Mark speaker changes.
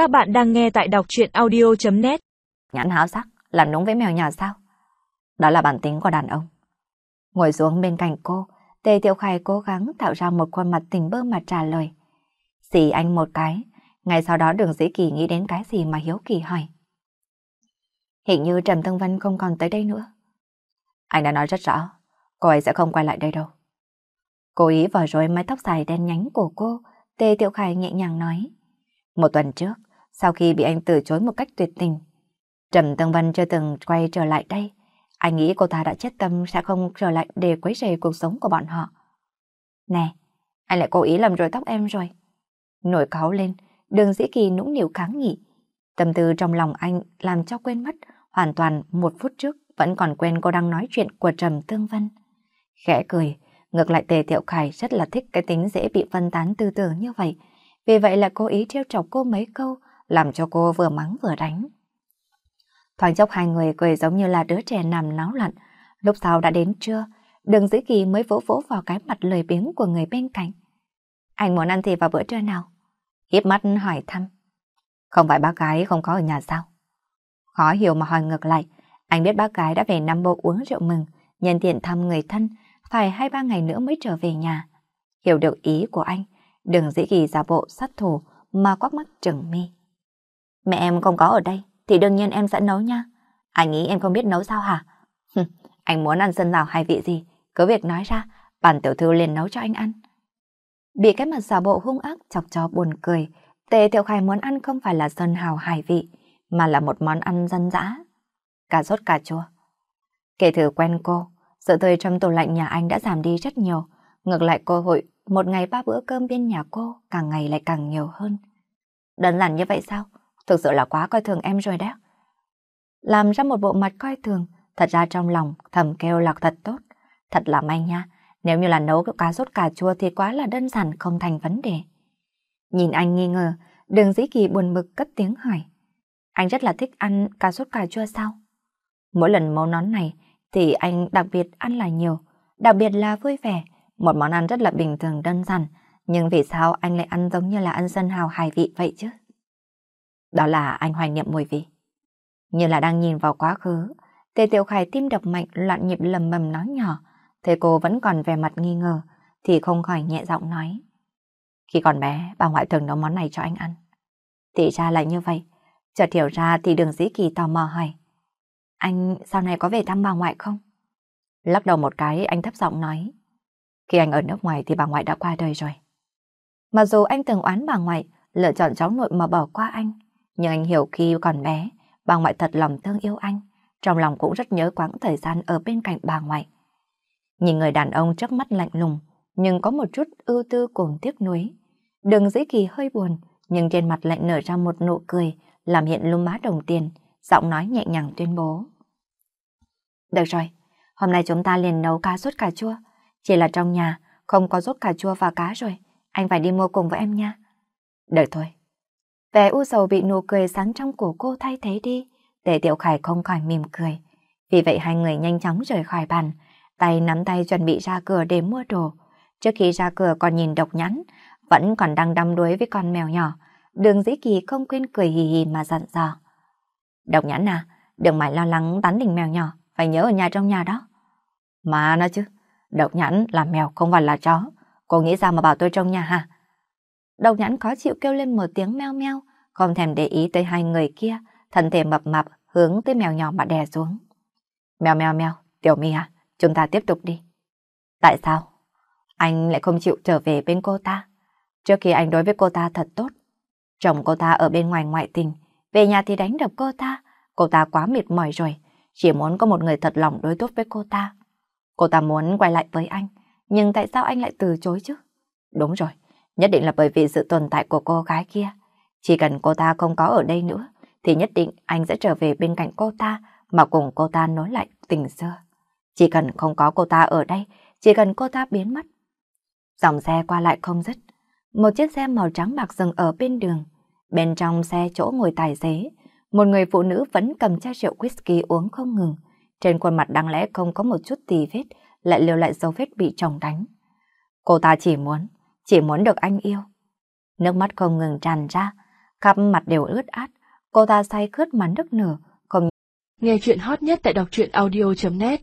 Speaker 1: Các bạn đang nghe tại đọc truyện audio.net
Speaker 2: Nhãn háo sắc, làm núng với mèo nhà sao? Đó là bản tính của đàn ông. Ngồi xuống bên cạnh cô, Tề Tiểu Khai cố gắng tạo ra một khuôn mặt tình bơ mà trả lời. Xì anh một cái, ngay sau đó đường dĩ kỳ nghĩ đến cái gì mà hiếu kỳ hỏi. Hình như Trầm Thương Vân không còn tới đây nữa. Anh đã nói rất rõ, cô ấy sẽ không quay lại đây đâu. cô ý vào rồi mái tóc dài đen nhánh của cô, Tề Tiểu Khải nhẹ nhàng nói. Một tuần trước, sau khi bị anh từ chối một cách tuyệt tình, Trầm Tương Vân chưa từng quay trở lại đây. Anh nghĩ cô ta đã chết tâm sẽ không trở lại để quấy rầy cuộc sống của bọn họ. Nè, anh lại cố ý làm rối tóc em rồi. Nổi cáo lên, đường dĩ kỳ nũng nịu kháng nghị. Tâm tư trong lòng anh làm cho quên mất, hoàn toàn một phút trước vẫn còn quên cô đang nói chuyện của Trầm Tương Vân. Khẽ cười, ngược lại Tề Thiệu Khải rất là thích cái tính dễ bị phân tán tư tưởng như vậy. Vì vậy là cố ý trêu chọc cô mấy câu, làm cho cô vừa mắng vừa đánh. Thoáng chốc hai người cười giống như là đứa trẻ nằm náo loạn. Lúc sau đã đến trưa, đường dĩ kỳ mới vỗ vỗ vào cái mặt lời biếng của người bên cạnh. Anh muốn ăn gì vào bữa trưa nào? Hiếp mắt hỏi thăm. Không phải bác gái không có ở nhà sao? Khó hiểu mà hỏi ngược lại. Anh biết bác gái đã về Nam Bộ uống rượu mừng, nhân tiện thăm người thân, phải hai ba ngày nữa mới trở về nhà. Hiểu được ý của anh, đừng dĩ kỳ giả bộ sát thủ mà quắc mắt trừng mi. Mẹ em không có ở đây, thì đương nhiên em sẽ nấu nha. Anh nghĩ em không biết nấu sao hả? anh muốn ăn sân nào hay vị gì, cứ việc nói ra, bản tiểu thư liền nấu cho anh ăn. Bị cái mặt giả bộ hung ác chọc cho buồn cười, Tề Tiểu Khải muốn ăn không phải là sơn hào hải vị, mà là một món ăn dân dã. Cà rốt cà chua. Kể từ quen cô, sự tươi trong tủ lạnh nhà anh đã giảm đi rất nhiều. Ngược lại cơ hội, một ngày ba bữa cơm bên nhà cô càng ngày lại càng nhiều hơn. Đơn giản như vậy sao? Thực sự là quá coi thường em rồi đấy. Làm ra một bộ mặt coi thường, thật ra trong lòng thầm kêu lạc thật tốt. Thật là may nha, nếu như là nấu cá rốt cà chua thì quá là đơn giản không thành vấn đề. Nhìn anh nghi ngờ, đường dĩ kỳ buồn bực cất tiếng hỏi. Anh rất là thích ăn cá sốt cà chua sao? Mỗi lần món nón này thì anh đặc biệt ăn là nhiều, đặc biệt là vui vẻ. Một món ăn rất là bình thường đơn giản, nhưng vì sao anh lại ăn giống như là ăn dân hào hài vị vậy chứ? Đó là anh hoài niệm mùi vị. Như là đang nhìn vào quá khứ, Tề Tiểu Khải tim đập mạnh loạn nhịp lầm bầm nói nhỏ, thấy cô vẫn còn vẻ mặt nghi ngờ, thì không khỏi nhẹ giọng nói. Khi còn bé, bà ngoại thường nấu món này cho anh ăn. Thì ra là như vậy, chợt hiểu ra thì đường dĩ kỳ tò mò hỏi. Anh sau này có về thăm bà ngoại không? Lắc đầu một cái, anh thấp giọng nói. Khi anh ở nước ngoài thì bà ngoại đã qua đời rồi. Mặc dù anh từng oán bà ngoại, lựa chọn cháu nội mà bỏ qua anh, nhưng anh hiểu khi còn bé, bà ngoại thật lòng thương yêu anh, trong lòng cũng rất nhớ quãng thời gian ở bên cạnh bà ngoại. Nhìn người đàn ông trước mắt lạnh lùng, nhưng có một chút ưu tư cùng tiếc nuối. Đường dĩ kỳ hơi buồn, nhưng trên mặt lại nở ra một nụ cười, làm hiện lúm má đồng tiền, giọng nói nhẹ nhàng tuyên bố. Được rồi, hôm nay chúng ta liền nấu cá sốt cà chua. Chỉ là trong nhà, không có sốt cà chua và cá rồi, anh phải đi mua cùng với em nha. Được thôi. Vẻ u sầu bị nụ cười sáng trong của cô thay thế đi, để Tiểu Khải không khỏi mỉm cười. Vì vậy hai người nhanh chóng rời khỏi bàn, tay nắm tay chuẩn bị ra cửa để mua đồ. Trước khi ra cửa còn nhìn độc nhãn, vẫn còn đang đâm đuối với con mèo nhỏ. Đường dĩ kỳ không quên cười hì hì mà dặn dò. Độc nhãn à, đừng mãi lo lắng tán đỉnh mèo nhỏ, phải nhớ ở nhà trong nhà đó. Mà nó chứ, độc nhãn là mèo không phải là chó. Cô nghĩ sao mà bảo tôi trong nhà hả? Đầu nhãn khó chịu kêu lên một tiếng meo meo, không thèm để ý tới hai người kia, thân thể mập mập hướng tới mèo nhỏ mà đè xuống. Mèo mèo mèo, tiểu mi à, chúng ta tiếp tục đi. Tại sao? Anh lại không chịu trở về bên cô ta. Trước khi anh đối với cô ta thật tốt. Chồng cô ta ở bên ngoài ngoại tình, về nhà thì đánh đập cô ta. Cô ta quá mệt mỏi rồi, chỉ muốn có một người thật lòng đối tốt với cô ta. Cô ta muốn quay lại với anh, nhưng tại sao anh lại từ chối chứ? Đúng rồi, nhất định là bởi vì sự tồn tại của cô gái kia. Chỉ cần cô ta không có ở đây nữa, thì nhất định anh sẽ trở về bên cạnh cô ta mà cùng cô ta nối lại tình xưa. Chỉ cần không có cô ta ở đây, chỉ cần cô ta biến mất. Dòng xe qua lại không dứt. Một chiếc xe màu trắng bạc dừng ở bên đường. Bên trong xe chỗ ngồi tài xế, một người phụ nữ vẫn cầm chai rượu whisky uống không ngừng. Trên khuôn mặt đáng lẽ không có một chút tì vết, lại lưu lại dấu vết bị chồng đánh. Cô ta chỉ muốn, chỉ muốn được anh yêu. Nước mắt không ngừng tràn ra, khắp mặt đều ướt át, cô ta say khướt mà nức nở, không
Speaker 1: Nghe chuyện hot nhất tại đọc truyện audio.net